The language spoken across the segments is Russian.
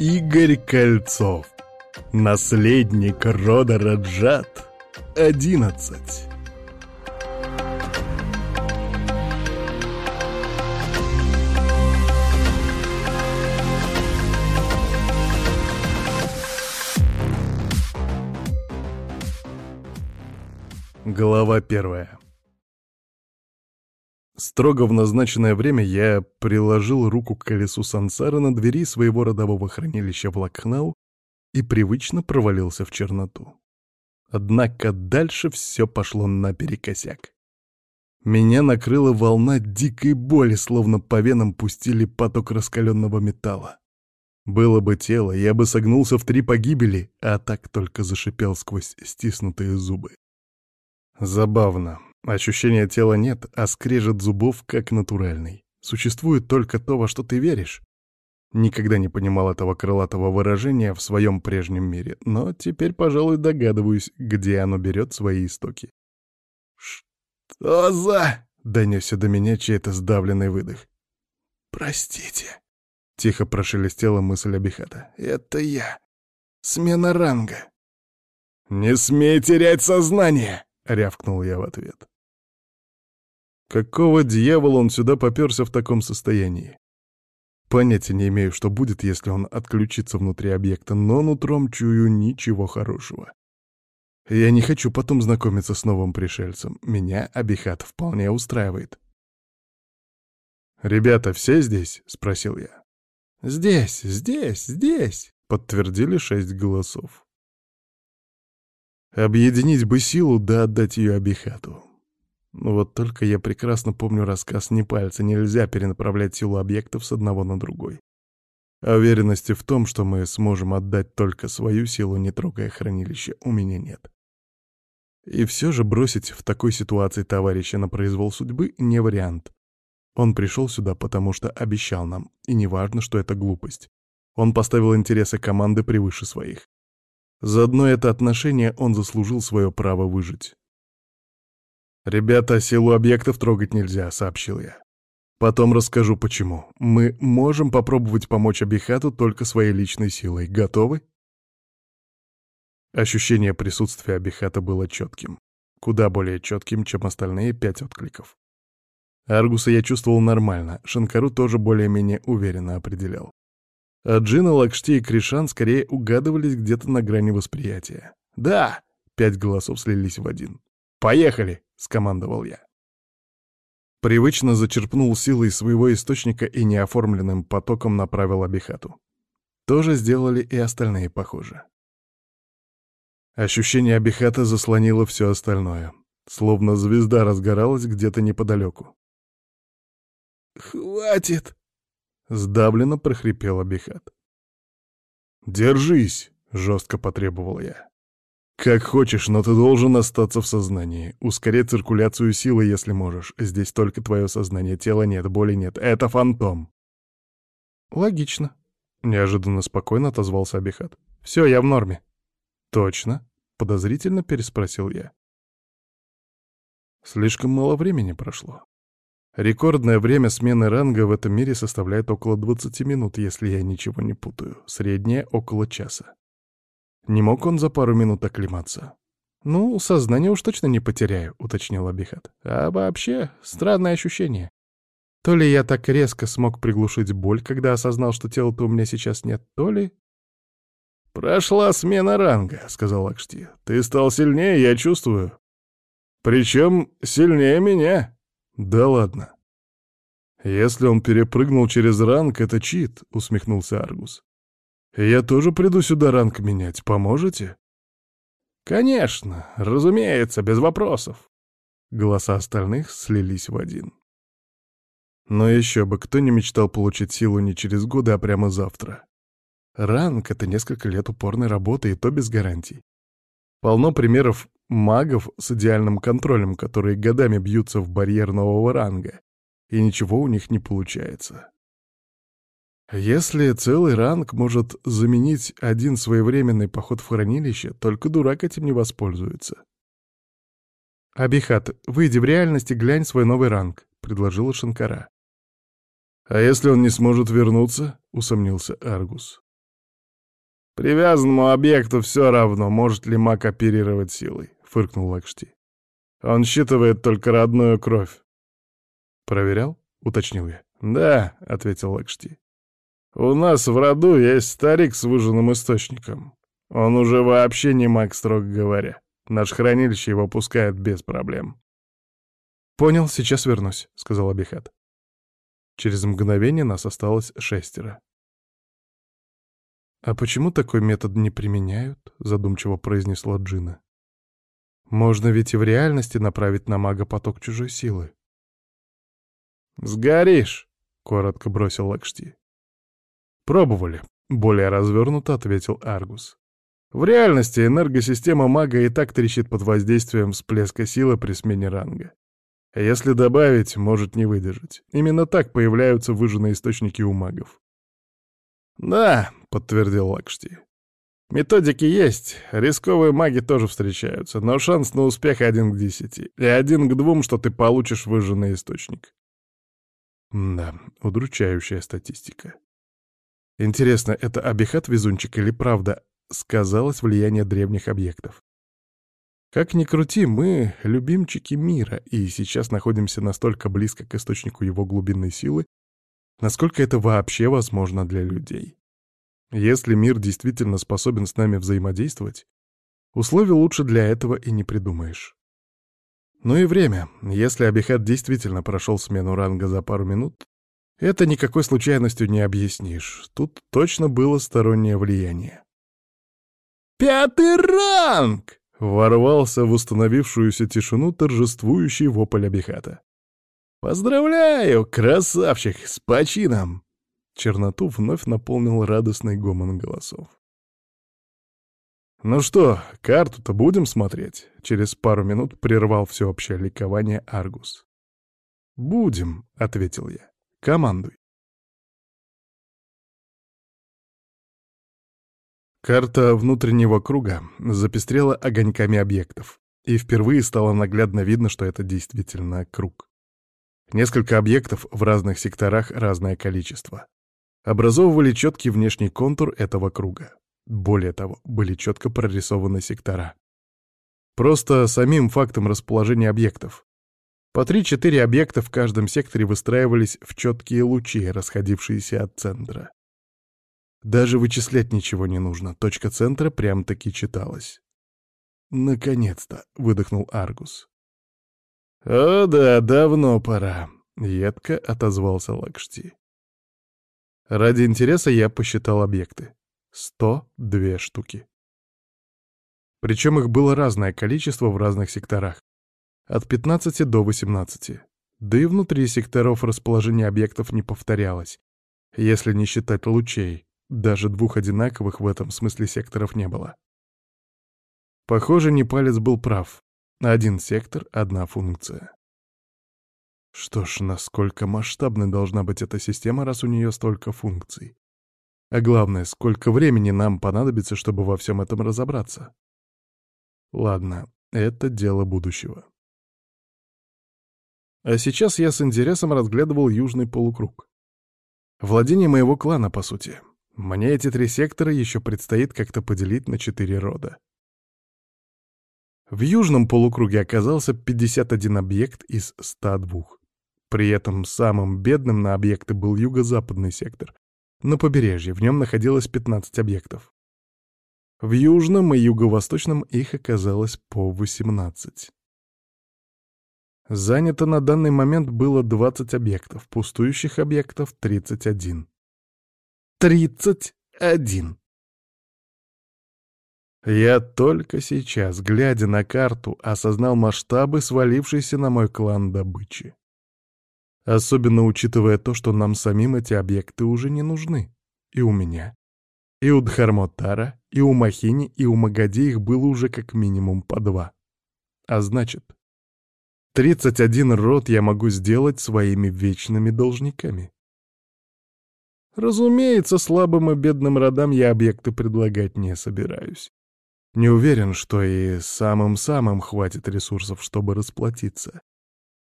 Игорь Кольцов. Наследник рода Раджат. 11. Глава первая. Строго в назначенное время я приложил руку к колесу сансары на двери своего родового хранилища в Лакхнау и привычно провалился в черноту. Однако дальше все пошло наперекосяк. Меня накрыла волна дикой боли, словно по венам пустили поток раскаленного металла. Было бы тело, я бы согнулся в три погибели, а так только зашипел сквозь стиснутые зубы. Забавно. Ощущения тела нет, а скрежет зубов как натуральный. Существует только то, во что ты веришь. Никогда не понимал этого крылатого выражения в своем прежнем мире, но теперь, пожалуй, догадываюсь, где оно берет свои истоки. «Что за...» — донесся до меня чей-то сдавленный выдох. «Простите», — тихо прошелестела мысль Абихата. «Это я. Смена ранга». «Не смей терять сознание!» — рявкнул я в ответ. Какого дьявола он сюда попёрся в таком состоянии? Понятия не имею, что будет, если он отключится внутри объекта, но нутром чую ничего хорошего. Я не хочу потом знакомиться с новым пришельцем. Меня Абихат вполне устраивает. «Ребята, все здесь?» — спросил я. «Здесь, здесь, здесь!» — подтвердили шесть голосов. Объединить бы силу да отдать ее Абихату. Вот только я прекрасно помню рассказ Непальца, нельзя перенаправлять силу объектов с одного на другой. А уверенности в том, что мы сможем отдать только свою силу, не трогая хранилище, у меня нет. И все же бросить в такой ситуации товарища на произвол судьбы не вариант. Он пришел сюда, потому что обещал нам, и неважно, что это глупость. Он поставил интересы команды превыше своих. За одно это отношение он заслужил свое право выжить. «Ребята, силу объектов трогать нельзя», — сообщил я. «Потом расскажу, почему. Мы можем попробовать помочь Абихату только своей личной силой. Готовы?» Ощущение присутствия Абихата было четким. Куда более четким, чем остальные пять откликов. Аргуса я чувствовал нормально, Шанкару тоже более-менее уверенно определял. А Джина, Лакшти и Кришан скорее угадывались где-то на грани восприятия. «Да!» — пять голосов слились в один. «Поехали!» — скомандовал я. Привычно зачерпнул силой своего источника и неоформленным потоком направил Абихату. То сделали и остальные, похоже. Ощущение Абихата заслонило все остальное, словно звезда разгоралась где-то неподалеку. «Хватит!» — сдавленно прохрипел Абихат. «Держись!» — жестко потребовал я. «Как хочешь, но ты должен остаться в сознании. Ускоряй циркуляцию силы, если можешь. Здесь только твое сознание, тела нет, боли нет. Это фантом». «Логично», — неожиданно спокойно отозвался Абихат. «Все, я в норме». «Точно?» — подозрительно переспросил я. Слишком мало времени прошло. Рекордное время смены ранга в этом мире составляет около 20 минут, если я ничего не путаю. Среднее — около часа. Не мог он за пару минут оклематься? «Ну, сознание уж точно не потеряю», — уточнил Абихат. «А вообще, странное ощущение. То ли я так резко смог приглушить боль, когда осознал, что тела-то у меня сейчас нет, то ли...» «Прошла смена ранга», — сказал Акшти. «Ты стал сильнее, я чувствую. Причем сильнее меня». «Да ладно». «Если он перепрыгнул через ранг, это чит», — усмехнулся Аргус. Я тоже приду сюда ранг менять. Поможете?» «Конечно, разумеется, без вопросов». Голоса остальных слились в один. Но еще бы, кто не мечтал получить силу не через годы, а прямо завтра. Ранг — это несколько лет упорной работы, и то без гарантий. Полно примеров магов с идеальным контролем, которые годами бьются в барьер нового ранга, и ничего у них не получается. Если целый ранг может заменить один своевременный поход в хранилище, только дурак этим не воспользуется. «Абихат, выйди в реальность и глянь свой новый ранг», — предложила Шанкара. «А если он не сможет вернуться?» — усомнился Аргус. Привязанному объекту все равно, может ли маг оперировать силой, фыркнул Лакшти. Он считывает только родную кровь. Проверял? уточнил я. Да, ответил Лакшти. У нас в роду есть старик с выжженным источником. Он уже вообще не маг, строго говоря. Наш хранилище его пускает без проблем. «Понял, сейчас вернусь», — сказал Абихат. Через мгновение нас осталось шестеро. «А почему такой метод не применяют?» — задумчиво произнесла Джина. «Можно ведь и в реальности направить на мага поток чужой силы». «Сгоришь!» — коротко бросил Лакшти. «Пробовали», — более развернуто ответил Аргус. «В реальности энергосистема мага и так трещит под воздействием всплеска силы при смене ранга. Если добавить, может не выдержать. Именно так появляются выжженные источники у магов. «Да», — подтвердил Лакшти. «Методики есть, рисковые маги тоже встречаются, но шанс на успех один к десяти, и один к двум, что ты получишь выжженный источник». Да, удручающая статистика. Интересно, это Абихат-везунчик или правда сказалось влияние древних объектов? Как ни крути, мы — любимчики мира, и сейчас находимся настолько близко к источнику его глубинной силы, насколько это вообще возможно для людей. Если мир действительно способен с нами взаимодействовать, условий лучше для этого и не придумаешь. Ну и время. Если Абихат действительно прошел смену ранга за пару минут, это никакой случайностью не объяснишь. Тут точно было стороннее влияние. «Пятый ранг!» — ворвался в установившуюся тишину торжествующий вопль Абихата. «Поздравляю, красавчик, с почином!» Черноту вновь наполнил радостный гомон голосов. «Ну что, карту-то будем смотреть?» Через пару минут прервал всеобщее ликование Аргус. «Будем», — ответил я. «Командуй». Карта внутреннего круга запестрела огоньками объектов, и впервые стало наглядно видно, что это действительно круг. Несколько объектов в разных секторах разное количество. Образовывали четкий внешний контур этого круга. Более того, были четко прорисованы сектора. Просто самим фактом расположения объектов. По 3-4 объекта в каждом секторе выстраивались в четкие лучи, расходившиеся от центра. Даже вычислять ничего не нужно, точка центра прям-таки читалась. «Наконец-то!» — выдохнул Аргус. «О да, давно пора», — едко отозвался Лакшти. Ради интереса я посчитал объекты. 102 штуки. Причем их было разное количество в разных секторах. От 15 до 18. Да и внутри секторов расположение объектов не повторялось. Если не считать лучей, даже двух одинаковых в этом смысле секторов не было. Похоже, Непалец был прав. Один сектор — одна функция. Что ж, насколько масштабной должна быть эта система, раз у нее столько функций? А главное, сколько времени нам понадобится, чтобы во всем этом разобраться? Ладно, это дело будущего. А сейчас я с интересом разглядывал южный полукруг. Владение моего клана, по сути. Мне эти три сектора еще предстоит как-то поделить на четыре рода. В южном полукруге оказался 51 объект из 102. При этом самым бедным на объекты был юго-западный сектор. На побережье в нем находилось 15 объектов. В южном и юго-восточном их оказалось по 18. Занято на данный момент было 20 объектов, пустующих объектов 31. 31! Я только сейчас, глядя на карту, осознал масштабы свалившейся на мой клан добычи. Особенно учитывая то, что нам самим эти объекты уже не нужны. И у меня, и у Дхармотара, и у Махини, и у Магади их было уже как минимум по два. А значит, 31 род я могу сделать своими вечными должниками. Разумеется, слабым и бедным родам я объекты предлагать не собираюсь. Не уверен, что и самым-самым хватит ресурсов, чтобы расплатиться.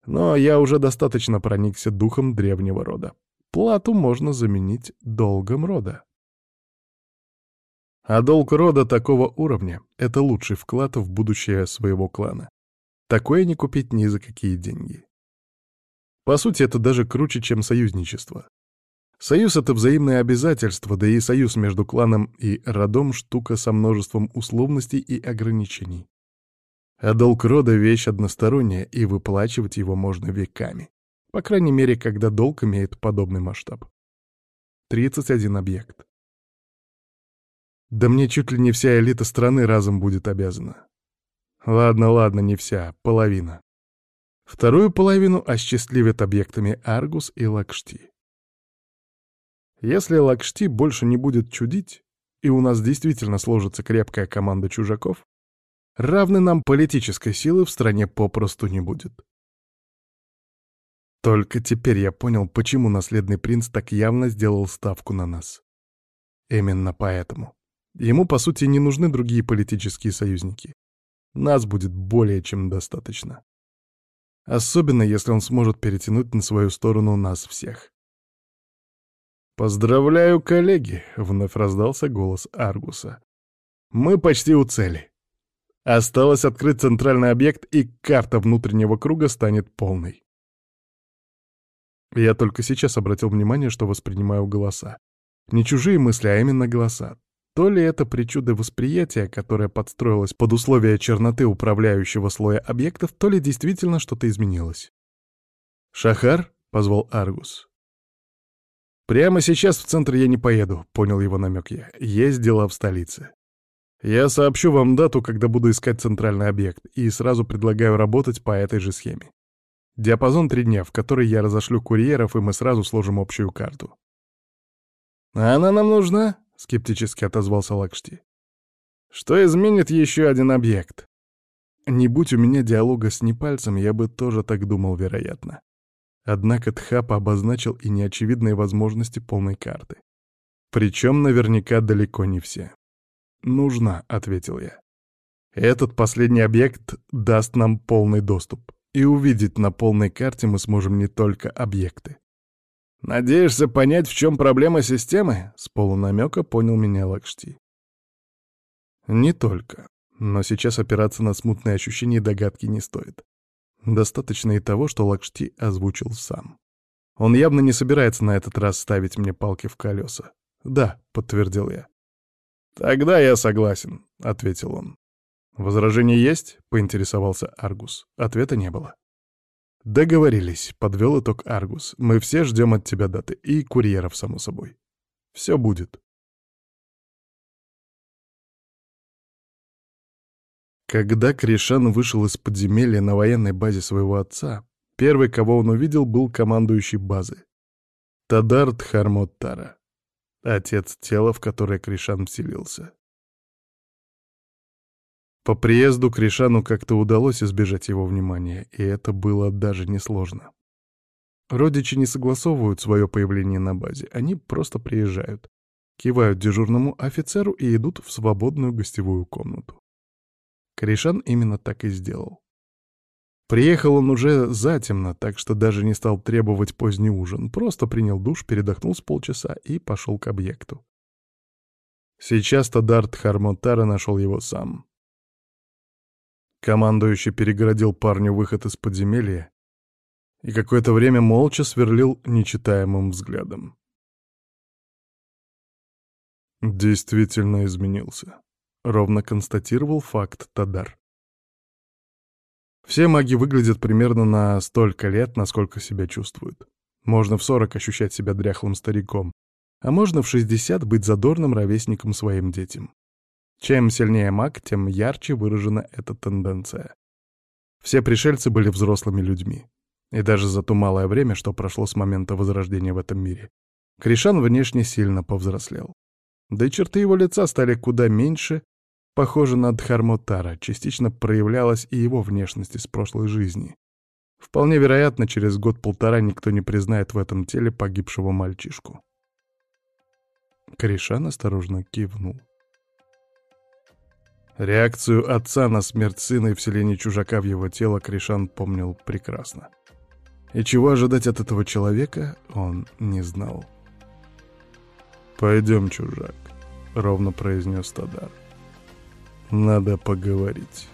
Но я уже достаточно проникся духом древнего рода. Плату можно заменить долгом рода. А долг рода такого уровня — это лучший вклад в будущее своего клана. Такое не купить ни за какие деньги. По сути, это даже круче, чем союзничество. Союз — это взаимное обязательство, да и союз между кланом и родом — штука со множеством условностей и ограничений. А долг рода — вещь односторонняя, и выплачивать его можно веками. По крайней мере, когда долг имеет подобный масштаб. 31 объект. Да мне чуть ли не вся элита страны разом будет обязана. Ладно, ладно, не вся, половина. Вторую половину осчастливят объектами Аргус и Лакшти. Если Лакшти больше не будет чудить, и у нас действительно сложится крепкая команда чужаков, равны нам политической силы в стране попросту не будет. Только теперь я понял, почему наследный принц так явно сделал ставку на нас. Именно поэтому. Ему, по сути, не нужны другие политические союзники. Нас будет более чем достаточно. Особенно, если он сможет перетянуть на свою сторону нас всех. «Поздравляю, коллеги!» — вновь раздался голос Аргуса. «Мы почти у цели. Осталось открыть центральный объект, и карта внутреннего круга станет полной». Я только сейчас обратил внимание, что воспринимаю голоса. Не чужие мысли, а именно голоса. То ли это причуда восприятия, которое подстроилось под условия черноты управляющего слоя объектов, то ли действительно что-то изменилось. «Шахар?» — позвал Аргус. «Прямо сейчас в центр я не поеду», — понял его намек я. «Есть дела в столице. Я сообщу вам дату, когда буду искать центральный объект, и сразу предлагаю работать по этой же схеме. Диапазон три дня, в который я разошлю курьеров, и мы сразу сложим общую карту». «А она нам нужна?» — скептически отозвался Лакшти. «Что изменит еще один объект?» Не будь у меня диалога с Непальцем, я бы тоже так думал, вероятно. Однако Тхап обозначил и неочевидные возможности полной карты. Причем наверняка далеко не все. «Нужна», — ответил я. «Этот последний объект даст нам полный доступ, и увидеть на полной карте мы сможем не только объекты, «Надеешься понять, в чем проблема системы?» — с полунамека понял меня Лакшти. «Не только. Но сейчас опираться на смутные ощущения и догадки не стоит. Достаточно и того, что Лакшти озвучил сам. Он явно не собирается на этот раз ставить мне палки в колеса. «Да», — подтвердил я. «Тогда я согласен», — ответил он. «Возражения есть?» — поинтересовался Аргус. Ответа не было. «Договорились», — подвел итог Аргус. «Мы все ждем от тебя даты. И курьеров, само собой. Все будет». Когда Кришан вышел из подземелья на военной базе своего отца, первый, кого он увидел, был командующий базы. Тадар Тхармоттара, отец тела, в которое Кришан вселился. По приезду к Ришану как-то удалось избежать его внимания, и это было даже несложно. Родичи не согласовывают свое появление на базе, они просто приезжают, кивают дежурному офицеру и идут в свободную гостевую комнату. Кришан именно так и сделал. Приехал он уже затемно, так что даже не стал требовать поздний ужин, просто принял душ, передохнул с полчаса и пошел к объекту. Сейчас Тадарт Хармотара нашел его сам. Командующий перегородил парню выход из подземелья и какое-то время молча сверлил нечитаемым взглядом. Действительно изменился. Ровно констатировал факт Тадар. Все маги выглядят примерно на столько лет, насколько себя чувствуют. Можно в 40 ощущать себя дряхлым стариком, а можно в 60 быть задорным ровесником своим детям. Чем сильнее маг, тем ярче выражена эта тенденция. Все пришельцы были взрослыми людьми. И даже за то малое время, что прошло с момента возрождения в этом мире, Кришан внешне сильно повзрослел. Да и черты его лица стали куда меньше, похожи на Дхармотара, частично проявлялась и его внешность из прошлой жизни. Вполне вероятно, через год-полтора никто не признает в этом теле погибшего мальчишку. Кришан осторожно кивнул. Реакцию отца на смерть сына и вселение чужака в его тело Кришан помнил прекрасно. И чего ожидать от этого человека, он не знал. «Пойдем, чужак», — ровно произнес Тадар. «Надо поговорить».